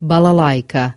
балалайка.